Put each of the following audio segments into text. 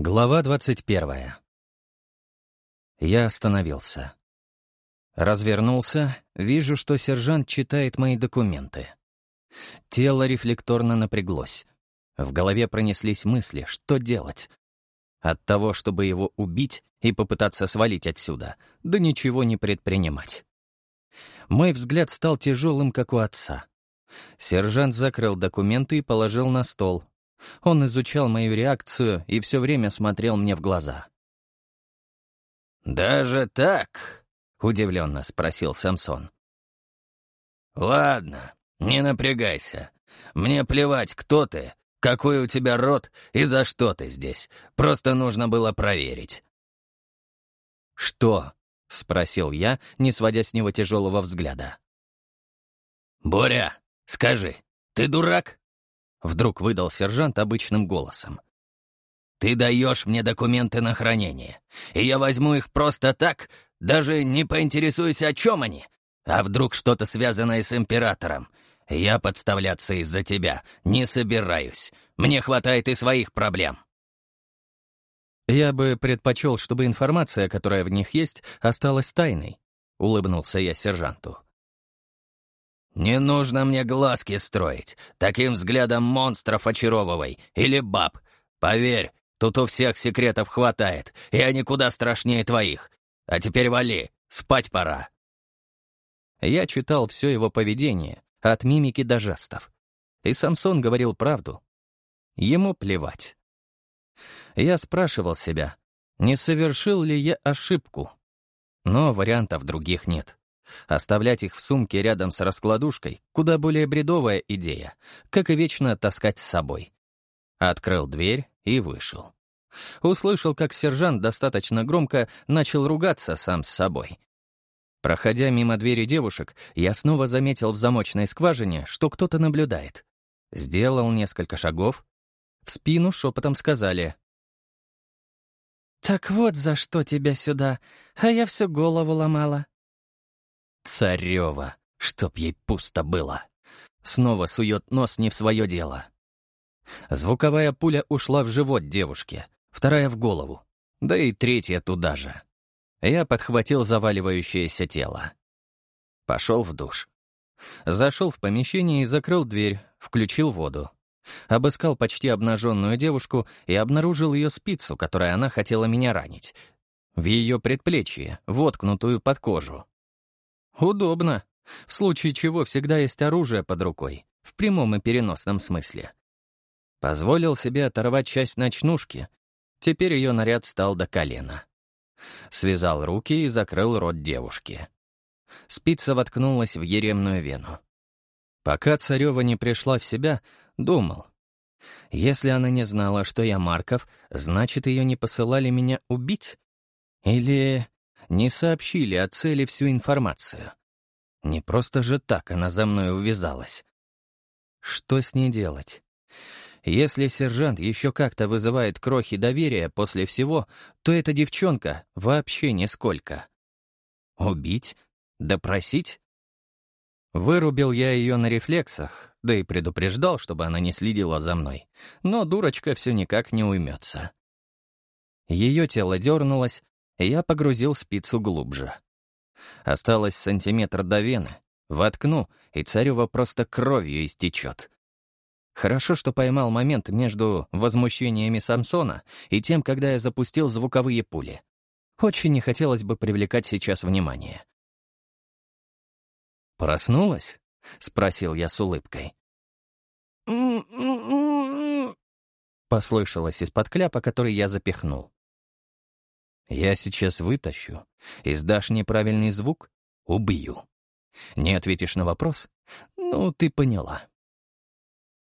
Глава двадцать первая. Я остановился. Развернулся, вижу, что сержант читает мои документы. Тело рефлекторно напряглось. В голове пронеслись мысли, что делать. От того, чтобы его убить и попытаться свалить отсюда, да ничего не предпринимать. Мой взгляд стал тяжелым, как у отца. Сержант закрыл документы и положил на стол, он изучал мою реакцию и все время смотрел мне в глаза. «Даже так?» — удивленно спросил Самсон. «Ладно, не напрягайся. Мне плевать, кто ты, какой у тебя род и за что ты здесь. Просто нужно было проверить». «Что?» — спросил я, не сводя с него тяжелого взгляда. «Боря, скажи, ты дурак?» Вдруг выдал сержант обычным голосом. «Ты даешь мне документы на хранение, и я возьму их просто так, даже не поинтересуюсь, о чем они. А вдруг что-то связанное с императором? Я подставляться из-за тебя не собираюсь. Мне хватает и своих проблем». «Я бы предпочел, чтобы информация, которая в них есть, осталась тайной», — улыбнулся я сержанту. «Не нужно мне глазки строить, таким взглядом монстров очаровывай, или баб. Поверь, тут у всех секретов хватает, и они куда страшнее твоих. А теперь вали, спать пора». Я читал все его поведение, от мимики до жестов. И Самсон говорил правду. Ему плевать. Я спрашивал себя, не совершил ли я ошибку. Но вариантов других нет. Оставлять их в сумке рядом с раскладушкой — куда более бредовая идея, как и вечно таскать с собой. Открыл дверь и вышел. Услышал, как сержант достаточно громко начал ругаться сам с собой. Проходя мимо двери девушек, я снова заметил в замочной скважине, что кто-то наблюдает. Сделал несколько шагов. В спину шепотом сказали. «Так вот за что тебя сюда, а я всю голову ломала». Царева, чтоб ей пусто было. Снова сует нос не в свое дело. Звуковая пуля ушла в живот девушки, вторая в голову, да и третья туда же. Я подхватил заваливающееся тело. Пошел в душ. Зашел в помещение и закрыл дверь, включил воду. Обыскал почти обнаженную девушку и обнаружил ее спицу, которой она хотела меня ранить. В ее предплечье, воткнутую под кожу. Удобно. В случае чего всегда есть оружие под рукой, в прямом и переносном смысле. Позволил себе оторвать часть ночнушки. Теперь ее наряд стал до колена. Связал руки и закрыл рот девушки. Спица воткнулась в еремную вену. Пока Царева не пришла в себя, думал. Если она не знала, что я Марков, значит, ее не посылали меня убить? Или не сообщили о цели всю информацию. Не просто же так она за мной увязалась. Что с ней делать? Если сержант еще как-то вызывает крохи доверия после всего, то эта девчонка вообще нисколько. Убить? Допросить? Вырубил я ее на рефлексах, да и предупреждал, чтобы она не следила за мной. Но дурочка все никак не уймется. Ее тело дернулось, я погрузил спицу глубже. Осталось сантиметр до вены. Воткну, и царева просто кровью истечет. Хорошо, что поймал момент между возмущениями Самсона и тем, когда я запустил звуковые пули. Очень не хотелось бы привлекать сейчас внимание. «Проснулась?» — спросил я с улыбкой. Послышалось из-под кляпа, который я запихнул. Я сейчас вытащу. Издашь неправильный звук — убью. Не ответишь на вопрос? Ну, ты поняла.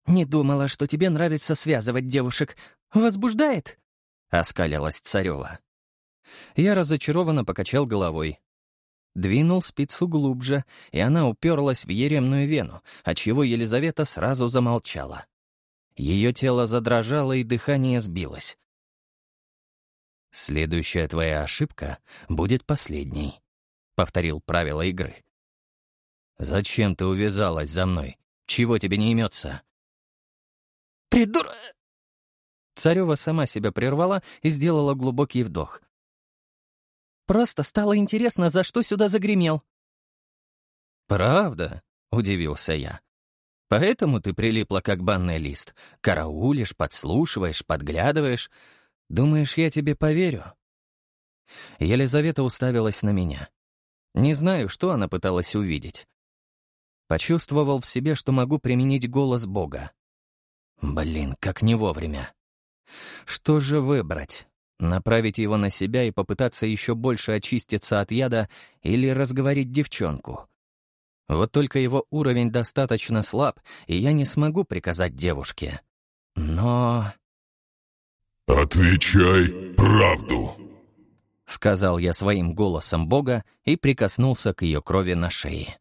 «Не думала, что тебе нравится связывать девушек. Возбуждает?» — оскалилась Царева. Я разочарованно покачал головой. Двинул спицу глубже, и она уперлась в еремную вену, отчего Елизавета сразу замолчала. Ее тело задрожало, и дыхание сбилось. «Следующая твоя ошибка будет последней», — повторил правила игры. «Зачем ты увязалась за мной? Чего тебе не имется?» «Придур...» Царева сама себя прервала и сделала глубокий вдох. «Просто стало интересно, за что сюда загремел». «Правда?» — удивился я. «Поэтому ты прилипла, как банный лист. Караулишь, подслушиваешь, подглядываешь. Думаешь, я тебе поверю?» Елизавета уставилась на меня. Не знаю, что она пыталась увидеть. Почувствовал в себе, что могу применить голос Бога. Блин, как не вовремя. Что же выбрать? Направить его на себя и попытаться еще больше очиститься от яда или разговорить девчонку? Вот только его уровень достаточно слаб, и я не смогу приказать девушке. Но... «Отвечай правду», — сказал я своим голосом Бога и прикоснулся к ее крови на шее.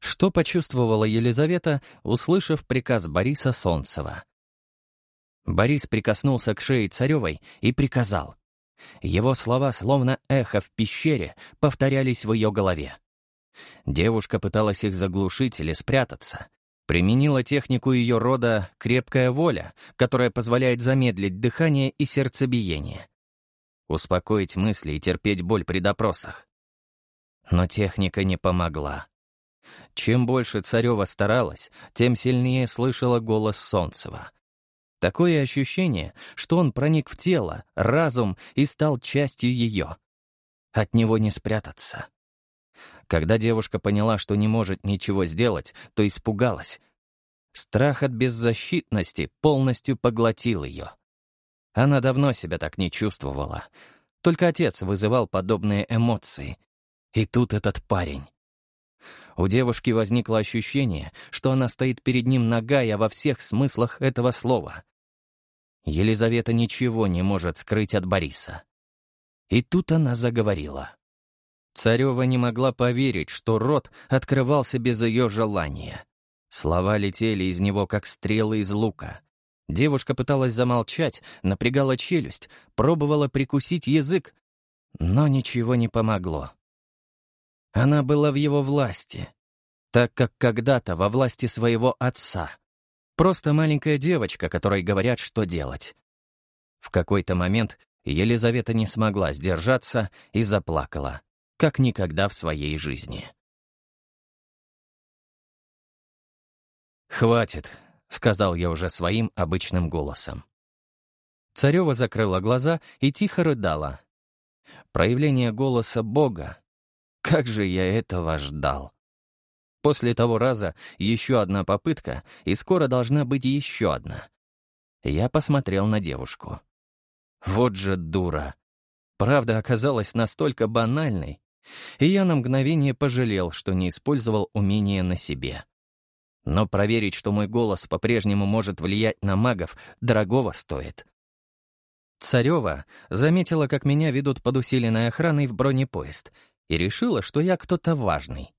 Что почувствовала Елизавета, услышав приказ Бориса Солнцева? Борис прикоснулся к шее Царевой и приказал. Его слова, словно эхо в пещере, повторялись в ее голове. Девушка пыталась их заглушить или спрятаться. Применила технику ее рода «крепкая воля», которая позволяет замедлить дыхание и сердцебиение. Успокоить мысли и терпеть боль при допросах. Но техника не помогла. Чем больше Царева старалась, тем сильнее слышала голос Солнцева. Такое ощущение, что он проник в тело, разум и стал частью ее. От него не спрятаться. Когда девушка поняла, что не может ничего сделать, то испугалась. Страх от беззащитности полностью поглотил ее. Она давно себя так не чувствовала. Только отец вызывал подобные эмоции. И тут этот парень. У девушки возникло ощущение, что она стоит перед ним нагая во всех смыслах этого слова. Елизавета ничего не может скрыть от Бориса. И тут она заговорила. Царева не могла поверить, что рот открывался без ее желания. Слова летели из него, как стрелы из лука. Девушка пыталась замолчать, напрягала челюсть, пробовала прикусить язык, но ничего не помогло. Она была в его власти, так как когда-то во власти своего отца. Просто маленькая девочка, которой говорят, что делать. В какой-то момент Елизавета не смогла сдержаться и заплакала, как никогда в своей жизни. «Хватит», — сказал я уже своим обычным голосом. Царева закрыла глаза и тихо рыдала. Проявление голоса Бога как же я этого ждал. После того раза еще одна попытка, и скоро должна быть еще одна. Я посмотрел на девушку. Вот же дура. Правда оказалась настолько банальной, и я на мгновение пожалел, что не использовал умение на себе. Но проверить, что мой голос по-прежнему может влиять на магов, дорогого стоит. Царева заметила, как меня ведут под усиленной охраной в бронепоезд — и решила, что я кто-то важный.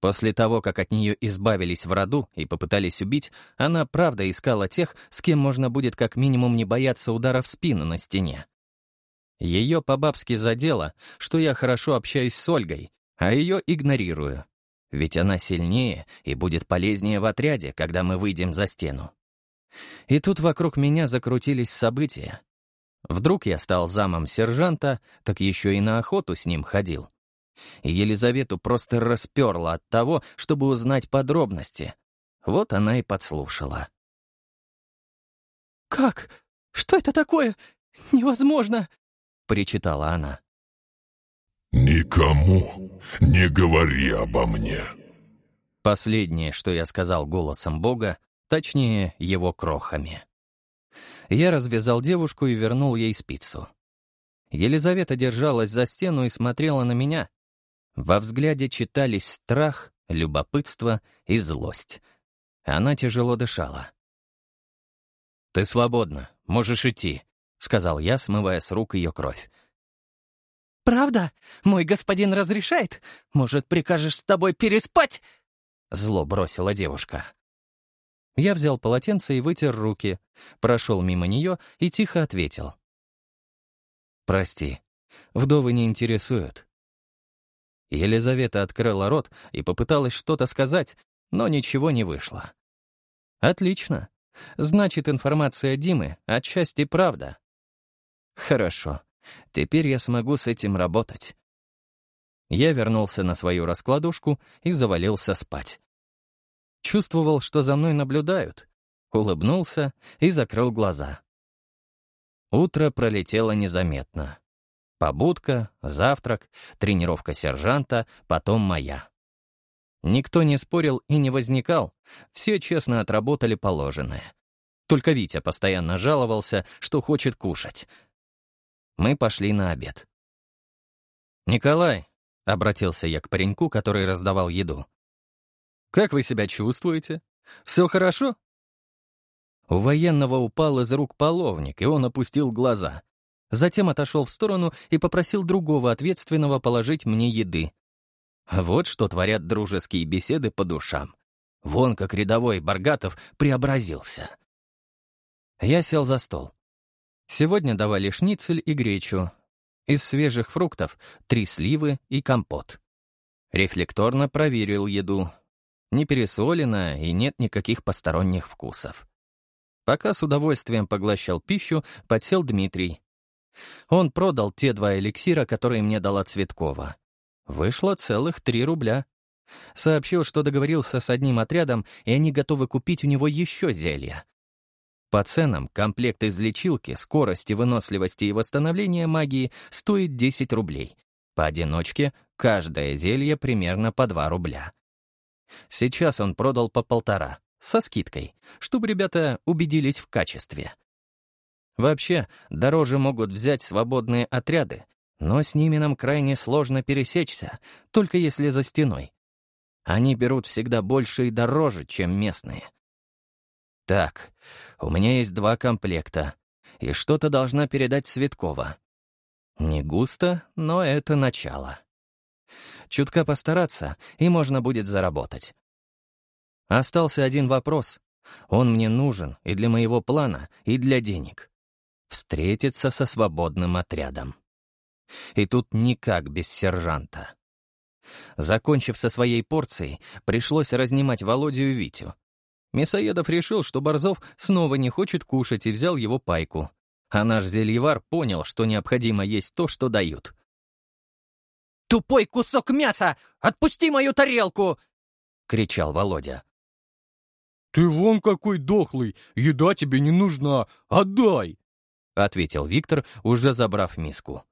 После того, как от нее избавились в роду и попытались убить, она правда искала тех, с кем можно будет как минимум не бояться удара в спину на стене. Ее по-бабски задело, что я хорошо общаюсь с Ольгой, а ее игнорирую. Ведь она сильнее и будет полезнее в отряде, когда мы выйдем за стену. И тут вокруг меня закрутились события. Вдруг я стал замом сержанта, так еще и на охоту с ним ходил. Елизавету просто расперла от того, чтобы узнать подробности. Вот она и подслушала. «Как? Что это такое? Невозможно!» — причитала она. «Никому не говори обо мне». Последнее, что я сказал голосом Бога, точнее, его крохами. Я развязал девушку и вернул ей спицу. Елизавета держалась за стену и смотрела на меня, во взгляде читались страх, любопытство и злость. Она тяжело дышала. «Ты свободна, можешь идти», — сказал я, смывая с рук ее кровь. «Правда? Мой господин разрешает? Может, прикажешь с тобой переспать?» Зло бросила девушка. Я взял полотенце и вытер руки, прошел мимо нее и тихо ответил. «Прости, вдовы не интересуют. Елизавета открыла рот и попыталась что-то сказать, но ничего не вышло. Отлично. Значит, информация Димы отчасти правда. Хорошо. Теперь я смогу с этим работать. Я вернулся на свою раскладушку и завалился спать. Чувствовал, что за мной наблюдают. Улыбнулся и закрыл глаза. Утро пролетело незаметно. Побудка, завтрак, тренировка сержанта, потом моя. Никто не спорил и не возникал, все честно отработали положенное. Только Витя постоянно жаловался, что хочет кушать. Мы пошли на обед. «Николай», — обратился я к пареньку, который раздавал еду, «как вы себя чувствуете? Все хорошо?» У военного упал из рук половник, и он опустил глаза. Затем отошел в сторону и попросил другого ответственного положить мне еды. Вот что творят дружеские беседы по душам. Вон как рядовой Баргатов преобразился. Я сел за стол. Сегодня давали шницель и гречу. Из свежих фруктов — три сливы и компот. Рефлекторно проверил еду. Не пересолено и нет никаких посторонних вкусов. Пока с удовольствием поглощал пищу, подсел Дмитрий. Он продал те два эликсира, которые мне дала Цветкова. Вышло целых три рубля. Сообщил, что договорился с одним отрядом, и они готовы купить у него еще зелья. По ценам, комплект из лечилки, скорости, выносливости и восстановления магии стоит 10 рублей. Поодиночке каждое зелье примерно по 2 рубля. Сейчас он продал по полтора, со скидкой, чтобы ребята убедились в качестве. Вообще, дороже могут взять свободные отряды, но с ними нам крайне сложно пересечься, только если за стеной. Они берут всегда больше и дороже, чем местные. Так, у меня есть два комплекта, и что-то должна передать Светкова. Не густо, но это начало. Чутка постараться, и можно будет заработать. Остался один вопрос. Он мне нужен и для моего плана, и для денег. Встретиться со свободным отрядом. И тут никак без сержанта. Закончив со своей порцией, пришлось разнимать Володю и Витю. Мясоедов решил, что Борзов снова не хочет кушать и взял его пайку. А наш зельевар понял, что необходимо есть то, что дают. «Тупой кусок мяса! Отпусти мою тарелку!» — кричал Володя. «Ты вон какой дохлый! Еда тебе не нужна! Отдай!» — ответил Виктор, уже забрав миску.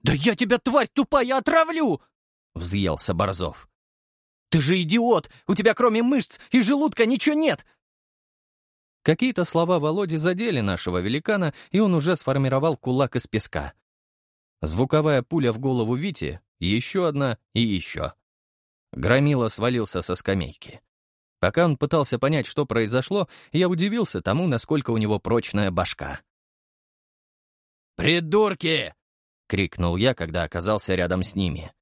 «Да я тебя, тварь тупая, отравлю!» — взъелся Борзов. «Ты же идиот! У тебя кроме мышц и желудка ничего нет!» Какие-то слова Володи задели нашего великана, и он уже сформировал кулак из песка. Звуковая пуля в голову Вити, еще одна и еще. Громила свалился со скамейки. Пока он пытался понять, что произошло, я удивился тому, насколько у него прочная башка. «Придурки!» — крикнул я, когда оказался рядом с ними.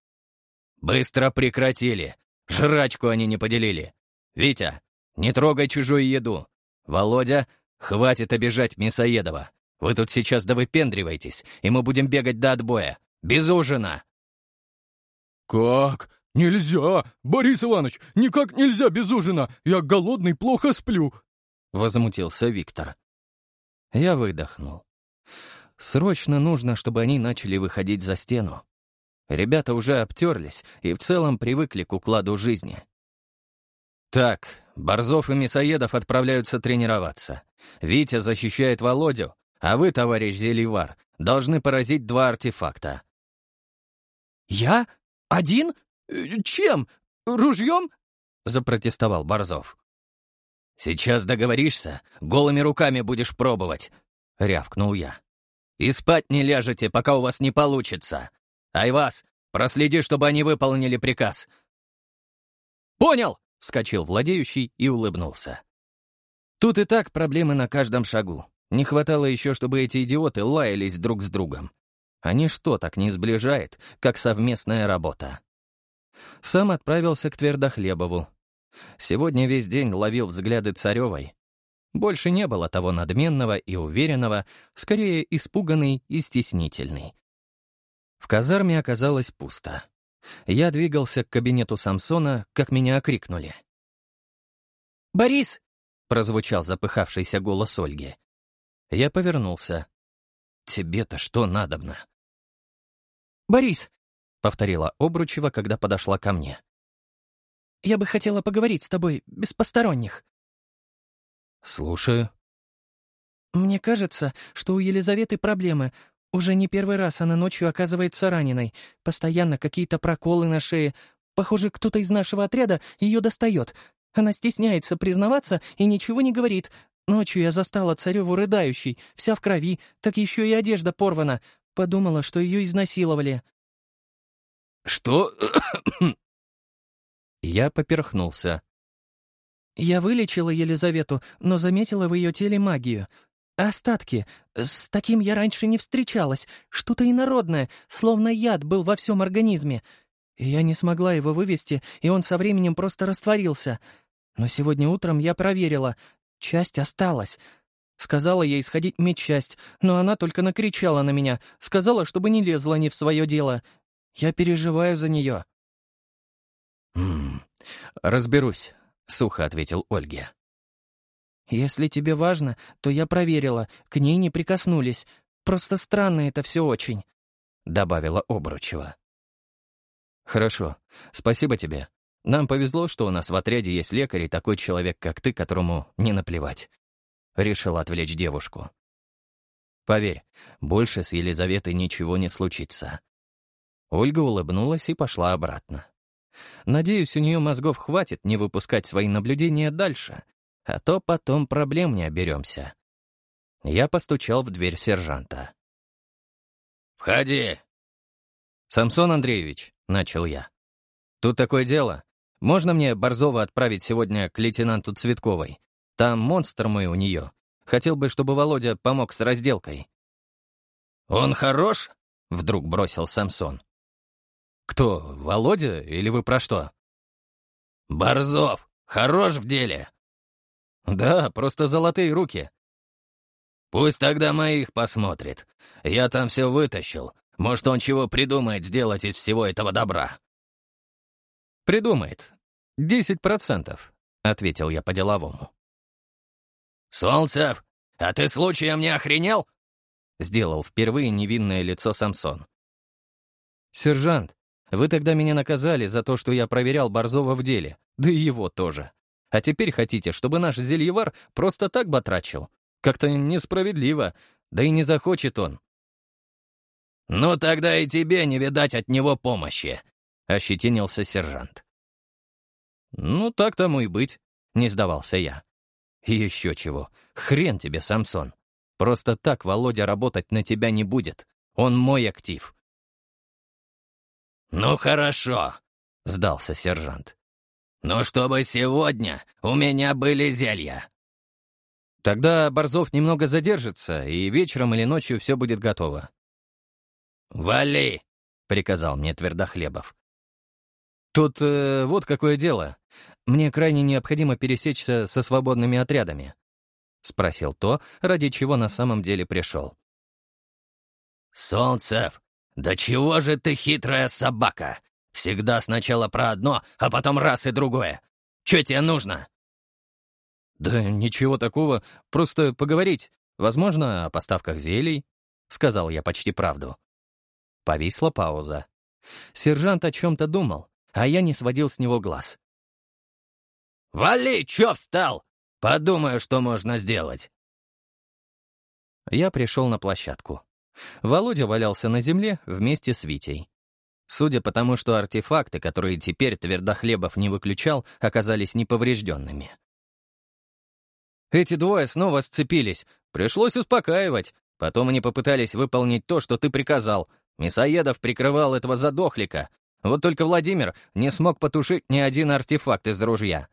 «Быстро прекратили! Жрачку они не поделили! Витя, не трогай чужую еду! Володя, хватит обижать Мясоедова! Вы тут сейчас довыпендриваетесь, и мы будем бегать до отбоя! Без ужина!» «Как? Нельзя! Борис Иванович, никак нельзя без ужина! Я голодный, плохо сплю!» — возмутился Виктор. Я выдохнул. Срочно нужно, чтобы они начали выходить за стену. Ребята уже обтерлись и в целом привыкли к укладу жизни. Так, Борзов и Мясоедов отправляются тренироваться. Витя защищает Володю, а вы, товарищ Зеливар, должны поразить два артефакта. «Я? Один? Э, чем? Ружьем?» — запротестовал Борзов. «Сейчас договоришься, голыми руками будешь пробовать», — рявкнул я. И спать не ляжете, пока у вас не получится. Айвас, проследи, чтобы они выполнили приказ». «Понял!» — вскочил владеющий и улыбнулся. Тут и так проблемы на каждом шагу. Не хватало еще, чтобы эти идиоты лаялись друг с другом. А ничто так не сближает, как совместная работа. Сам отправился к Твердохлебову. Сегодня весь день ловил взгляды Царевой, больше не было того надменного и уверенного, скорее испуганный и стеснительный. В казарме оказалось пусто. Я двигался к кабинету Самсона, как меня окрикнули. «Борис!» — прозвучал запыхавшийся голос Ольги. Я повернулся. «Тебе-то что надобно?» «Борис!» — повторила Обручева, когда подошла ко мне. «Я бы хотела поговорить с тобой без посторонних». «Слушаю». «Мне кажется, что у Елизаветы проблемы. Уже не первый раз она ночью оказывается раненой. Постоянно какие-то проколы на шее. Похоже, кто-то из нашего отряда ее достает. Она стесняется признаваться и ничего не говорит. Ночью я застала цареву рыдающей, вся в крови, так еще и одежда порвана. Подумала, что ее изнасиловали. «Что?» Я поперхнулся. Я вылечила Елизавету, но заметила в ее теле магию. Остатки. С таким я раньше не встречалась. Что-то инородное, словно яд был во всем организме. Я не смогла его вывести, и он со временем просто растворился. Но сегодня утром я проверила. Часть осталась. Сказала ей сходить медчасть, но она только накричала на меня. Сказала, чтобы не лезла не в свое дело. Я переживаю за нее. «М -м, «Разберусь», — сухо ответил Ольге. «Если тебе важно, то я проверила, к ней не прикоснулись. Просто странно это все очень», — добавила Обручева. «Хорошо. Спасибо тебе. Нам повезло, что у нас в отряде есть лекарь и такой человек, как ты, которому не наплевать». Решил отвлечь девушку. «Поверь, больше с Елизаветой ничего не случится». Ольга улыбнулась и пошла обратно. Надеюсь, у нее мозгов хватит не выпускать свои наблюдения дальше, а то потом проблем не оберемся. Я постучал в дверь сержанта. «Входи!» «Самсон Андреевич», — начал я. «Тут такое дело. Можно мне Борзова отправить сегодня к лейтенанту Цветковой? Там монстр мой у нее. Хотел бы, чтобы Володя помог с разделкой». «Он хорош?» — вдруг бросил Самсон. «Кто, Володя или вы про что?» «Борзов, хорош в деле!» «Да, просто золотые руки». «Пусть тогда моих посмотрит. Я там все вытащил. Может, он чего придумает сделать из всего этого добра?» «Придумает. Десять процентов», — ответил я по-деловому. «Солнцев, а ты случаем не охренел?» — сделал впервые невинное лицо Самсон. «Сержант, вы тогда меня наказали за то, что я проверял Борзова в деле, да и его тоже. А теперь хотите, чтобы наш зельевар просто так батрачил? Как-то несправедливо, да и не захочет он». «Ну тогда и тебе не видать от него помощи», — ощетинился сержант. «Ну, так тому и быть», — не сдавался я. И еще чего. Хрен тебе, Самсон. Просто так Володя работать на тебя не будет. Он мой актив. «Ну хорошо», — сдался сержант. «Но чтобы сегодня у меня были зелья». Тогда Борзов немного задержится, и вечером или ночью все будет готово. «Вали!» — приказал мне Твердохлебов. «Тут э, вот какое дело. Мне крайне необходимо пересечься со свободными отрядами», — спросил то, ради чего на самом деле пришел. «Солнцев, да чего же ты хитрая собака? Всегда сначала про одно, а потом раз и другое. Че тебе нужно?» «Да ничего такого, просто поговорить. Возможно, о поставках зелий», — сказал я почти правду. Повисла пауза. Сержант о чем-то думал, а я не сводил с него глаз. «Вали, чё встал? Подумаю, что можно сделать». Я пришел на площадку. Володя валялся на земле вместе с Витей. Судя по тому, что артефакты, которые теперь Твердохлебов не выключал, оказались неповрежденными. Эти двое снова сцепились. Пришлось успокаивать. Потом они попытались выполнить то, что ты приказал. Мясоедов прикрывал этого задохлика. Вот только Владимир не смог потушить ни один артефакт из ружья.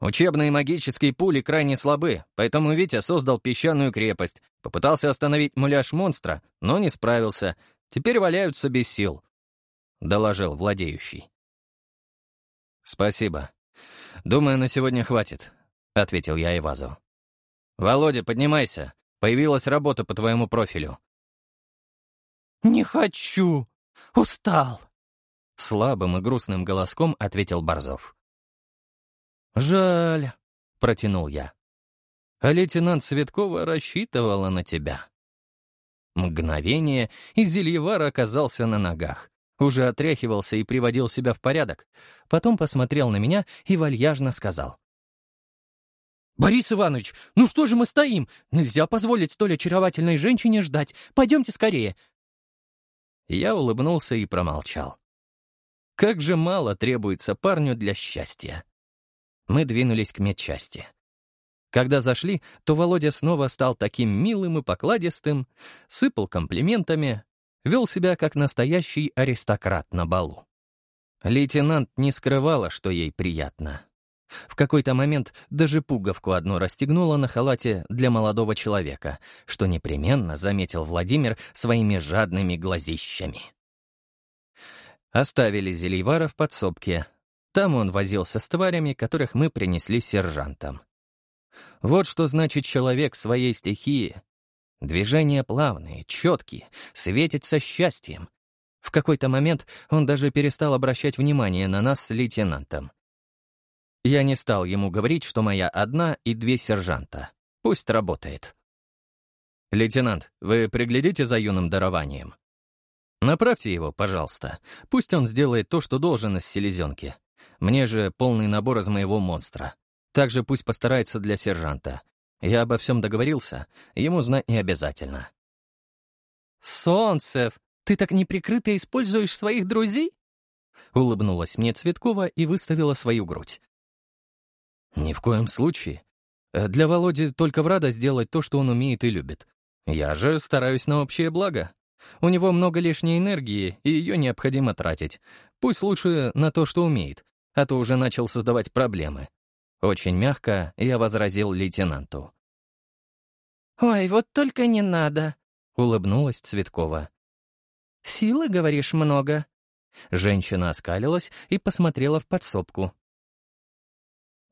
Учебные магические пули крайне слабы, поэтому Витя создал песчаную крепость, попытался остановить муляж монстра, но не справился. Теперь валяются без сил», — доложил владеющий. «Спасибо. Думаю, на сегодня хватит», — ответил я Ивазу. «Володя, поднимайся. Появилась работа по твоему профилю». «Не хочу. Устал», — слабым и грустным голоском ответил Борзов. «Жаль», — протянул я. а лейтенант Светкова рассчитывала на тебя. Мгновение, и Зельевар оказался на ногах. Уже отряхивался и приводил себя в порядок. Потом посмотрел на меня и вальяжно сказал. «Борис Иванович, ну что же мы стоим? Нельзя позволить столь очаровательной женщине ждать. Пойдемте скорее». Я улыбнулся и промолчал. Как же мало требуется парню для счастья. Мы двинулись к медчасти. Когда зашли, то Володя снова стал таким милым и покладистым, сыпал комплиментами, вел себя как настоящий аристократ на балу. Лейтенант не скрывала, что ей приятно. В какой-то момент даже пуговку одну расстегнула на халате для молодого человека, что непременно заметил Владимир своими жадными глазищами. Оставили Зельевара в подсобке. Там он возился с тварями, которых мы принесли сержантам. Вот что значит человек своей стихии. Движения плавные, четкие, светится счастьем. В какой-то момент он даже перестал обращать внимание на нас с лейтенантом. Я не стал ему говорить, что моя одна и две сержанта. Пусть работает. «Лейтенант, вы приглядите за юным дарованием. Направьте его, пожалуйста. Пусть он сделает то, что должен из селезенки. Мне же полный набор из моего монстра. Также пусть постарается для сержанта. Я обо всем договорился, ему знать не обязательно». «Солнцев, ты так неприкрыто используешь своих друзей?» Улыбнулась мне Цветкова и выставила свою грудь. «Ни в коем случае. Для Володи только в радость делать то, что он умеет и любит. Я же стараюсь на общее благо. У него много лишней энергии, и ее необходимо тратить. Пусть лучше на то, что умеет, а то уже начал создавать проблемы». Очень мягко я возразил лейтенанту. «Ой, вот только не надо», — улыбнулась Цветкова. «Силы, говоришь, много?» Женщина оскалилась и посмотрела в подсобку.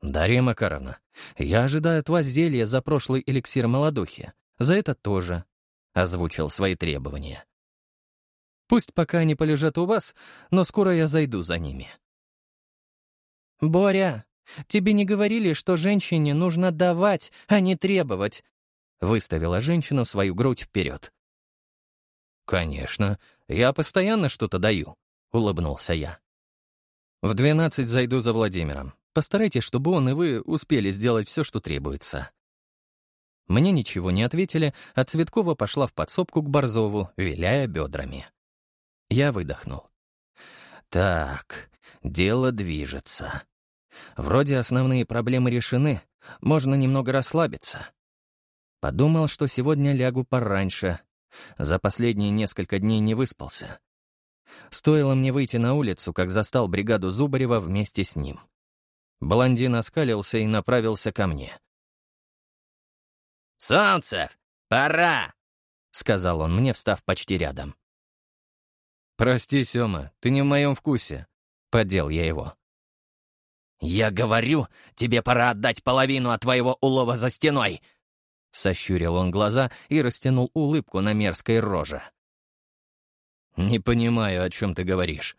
«Дарья Макаровна, я ожидаю от вас зелья за прошлый эликсир молодухи. За это тоже», — озвучил свои требования. «Пусть пока они полежат у вас, но скоро я зайду за ними». «Боря, тебе не говорили, что женщине нужно давать, а не требовать?» Выставила женщину свою грудь вперед. «Конечно, я постоянно что-то даю», — улыбнулся я. «В двенадцать зайду за Владимиром. Постарайтесь, чтобы он и вы успели сделать все, что требуется». Мне ничего не ответили, а Цветкова пошла в подсобку к Борзову, виляя бедрами. Я выдохнул. «Так, дело движется. Вроде основные проблемы решены, можно немного расслабиться». Подумал, что сегодня лягу пораньше. За последние несколько дней не выспался. Стоило мне выйти на улицу, как застал бригаду Зубарева вместе с ним. Блондин оскалился и направился ко мне. «Солнцев, пора!» — сказал он мне, встав почти рядом. «Прости, Сёма, ты не в моем вкусе», — поддел я его. «Я говорю, тебе пора отдать половину от твоего улова за стеной!» Сощурил он глаза и растянул улыбку на мерзкой роже. «Не понимаю, о чем ты говоришь»,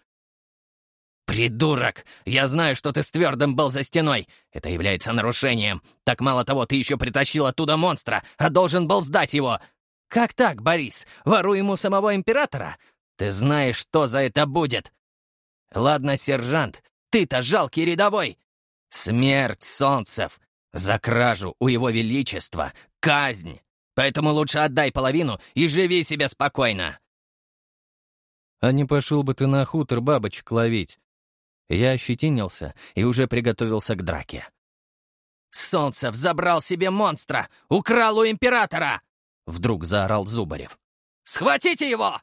«Придурок! Я знаю, что ты с твердым был за стеной. Это является нарушением. Так мало того, ты еще притащил оттуда монстра, а должен был сдать его. Как так, Борис? Вору ему самого императора? Ты знаешь, что за это будет. Ладно, сержант, ты-то жалкий рядовой. Смерть, Солнцев. За кражу у его величества. Казнь. Поэтому лучше отдай половину и живи себе спокойно. А не пошел бы ты на хутор бабочек ловить? Я ощетинился и уже приготовился к драке. «Солнцев забрал себе монстра! Украл у императора!» Вдруг заорал Зубарев. «Схватите его!»